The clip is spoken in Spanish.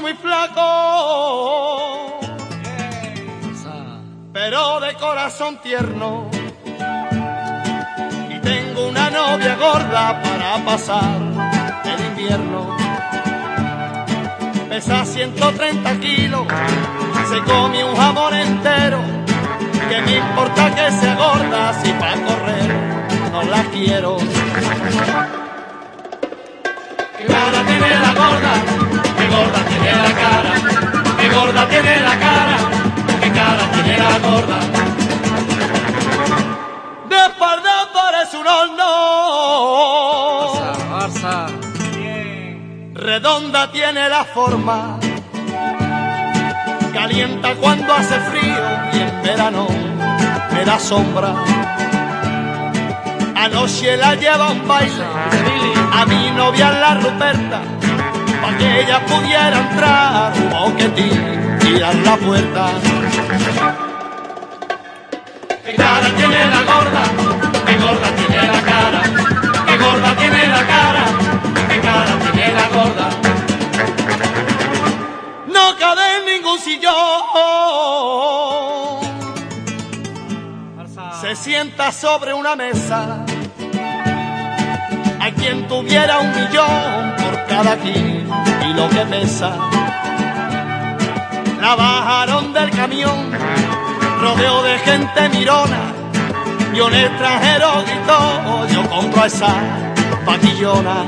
muy flaco, pero de corazón tierno. Y tengo una novia gorda para pasar el invierno. Pesa 130 kilos, se come un jamón entero. Que me importa que sea gorda si para correr no la quiero. La gorda. De espalda parece un horno, Barça. redonda tiene la forma, calienta cuando hace frío y en verano me da sombra. Anoche la lleva a un baile a mi novia la Ruperta, pa' que ella pudiera entrar un boquetín y dar la puerta. ¿Qué cara tiene la gorda? ¿Qué gorda tiene la cara? ¿Qué gorda tiene la cara? ¿Qué cara tiene la gorda? No cabe ningún sillón. Se sienta sobre una mesa. Hay quien tuviera un millón por cada kilo y lo que pesa. La bajaron del camión, rodeo de gente mirona. Y un extranjero gritó, yo compro a esa patillona.